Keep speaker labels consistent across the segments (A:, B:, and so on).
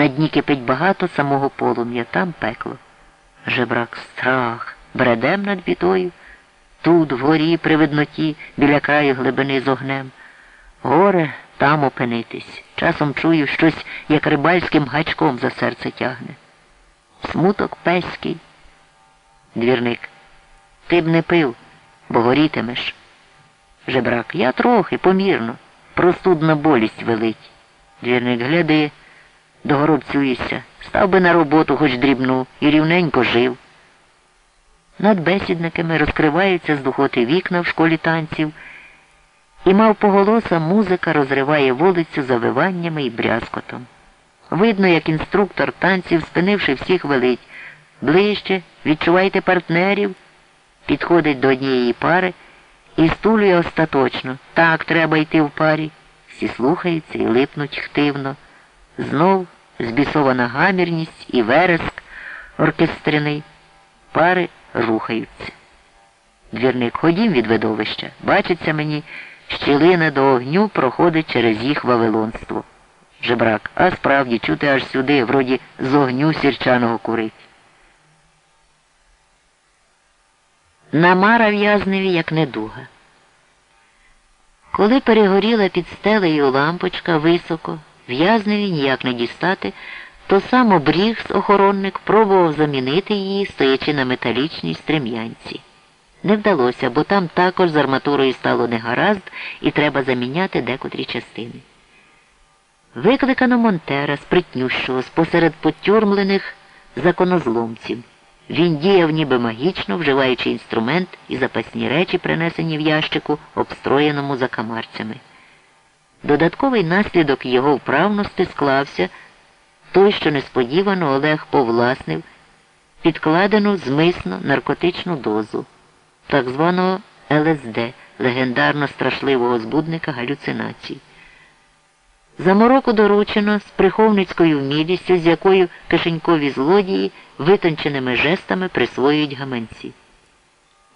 A: На дні кипить багато самого полум'я, там пекло. Жебрак страх, бредем над бідою, тут, вгорі, при видноті, біля краю глибини з огнем. Горе там опинитись. Часом чую щось, як рибальським гачком за серце тягне. Смуток песький. Двірник. Ти б не пив, бо горітимеш. Жебрак, я трохи, помірно. Простудна болість велить. Двірник, гляди, догоробцюєшся, став би на роботу хоч дрібну і рівненько жив. Над бесідниками розкриваються з духоти вікна в школі танців, і мав поголоса музика розриває вулицю завиваннями і брязкотом. Видно, як інструктор танців, спинивши всіх, велить. Ближче, відчувайте партнерів, підходить до однієї пари і стулює остаточно. Так треба йти в парі. Всі слухаються і липнуть хтивно. Знов збісована гамірність і вереск оркестриний. Пари рухаються. Двірник, ходім від видовища. Бачиться мені, щілина до огню проходить через їх вавилонство. Жебрак, а справді чути аж сюди, вроді з огню сірчаного курить. Намара в'язневі, як недуга. Коли перегоріла під стелею лампочка високо, в'язневі ніяк не дістати, то сам обрігс охоронник пробував замінити її, стоячи на металічній стрем'янці. Не вдалося, бо там також з арматурою стало негаразд і треба заміняти декотрі частини. Викликано Монтера, спритнющого, спосеред потюрмлених законозломців. Він діяв ніби магічно, вживаючи інструмент і запасні речі, принесені в ящику, обстроєному закамарцями. Додатковий наслідок його вправності склався той, що несподівано Олег повласнив підкладену змисно наркотичну дозу, так званого ЛСД, легендарно страшливого збудника галюцинацій. Замороку доручено з приховницькою вмілістю, з якою кишенькові злодії витонченими жестами присвоюють гаманці.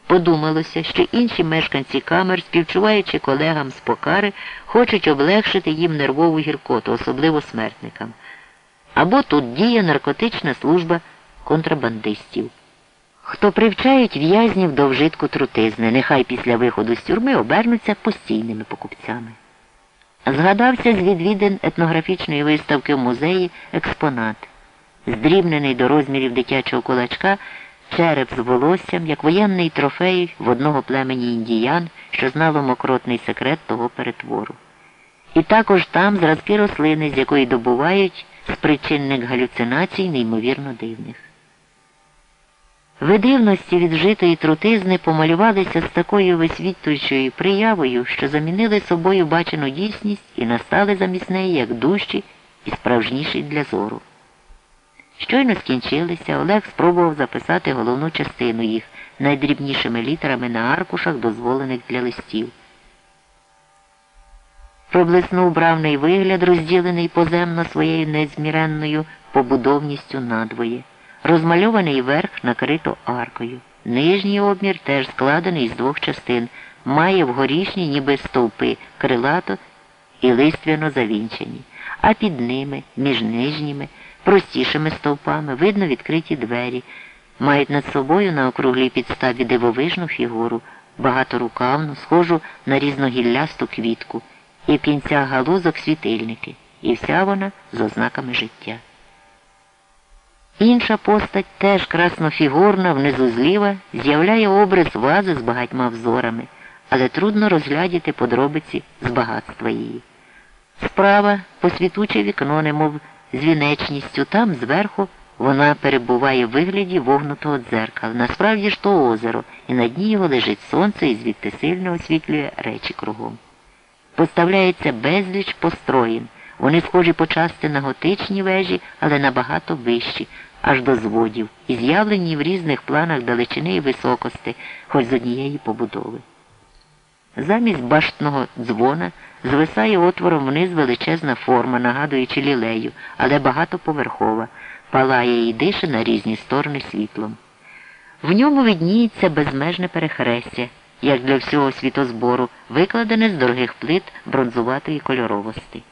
A: Подумалося, що інші мешканці камер, співчуваючи колегам з покари, хочуть облегшити їм нервову гіркоту, особливо смертникам. Або тут діє наркотична служба контрабандистів. Хто привчають в'язнів до вжитку трутизни, нехай після виходу з тюрми обернуться постійними покупцями. Згадався з відвідин етнографічної виставки в музеї експонат, здрібнений до розмірів дитячого кулачка, череп з волоссям, як воєнний трофей в одного племені індіян, що знало мокротний секрет того перетвору. І також там зразки рослини, з якої добувають спричинник галюцинацій, неймовірно дивних. Видивності від житої трутизни помалювалися з такою висвітлюючою приявою, що замінили собою бачену дійсність і настали замість неї як дужчі і справжніші для зору. Щойно скінчилися, Олег спробував записати головну частину їх найдрібнішими літерами на аркушах, дозволених для листів. Проблиснув бравний вигляд, розділений поземно своєю незміренною побудовністю надвоє. Розмальований верх накрито аркою. Нижній обмір теж складений з двох частин, має вгорішні ніби стовпи, крилато і листвяно завінчені, а під ними, між нижніми, простішими стовпами, видно відкриті двері, мають над собою на округлій підставі дивовижну фігуру, багаторукавну, схожу на різногіллясту квітку, і в кінцях галузок світильники, і вся вона з ознаками життя. Інша постать, теж краснофігурна, внизу зліва, з'являє образ вази з багатьма взорами, але трудно розглядіти подробиці з багатства її. Справа посвітуче вікно, немов з вінечністю, там зверху вона перебуває в вигляді вогнутого дзеркала. Насправді ж то озеро, і на дні його лежить сонце і звідти сильно освітлює речі кругом. Поставляється безліч построїн. Вони схожі почасти на готичні вежі, але набагато вищі, аж до зводів, і з'явлені в різних планах далечини і високости, хоч з однієї побудови. Замість баштного дзвона звисає отвором вниз величезна форма, нагадуючи лілею, але багатоповерхова, палає і дише на різні сторони світлом. В ньому видніється безмежне перехрестя, як для всього світозбору, викладене з дорогих плит бронзуватої кольоровості.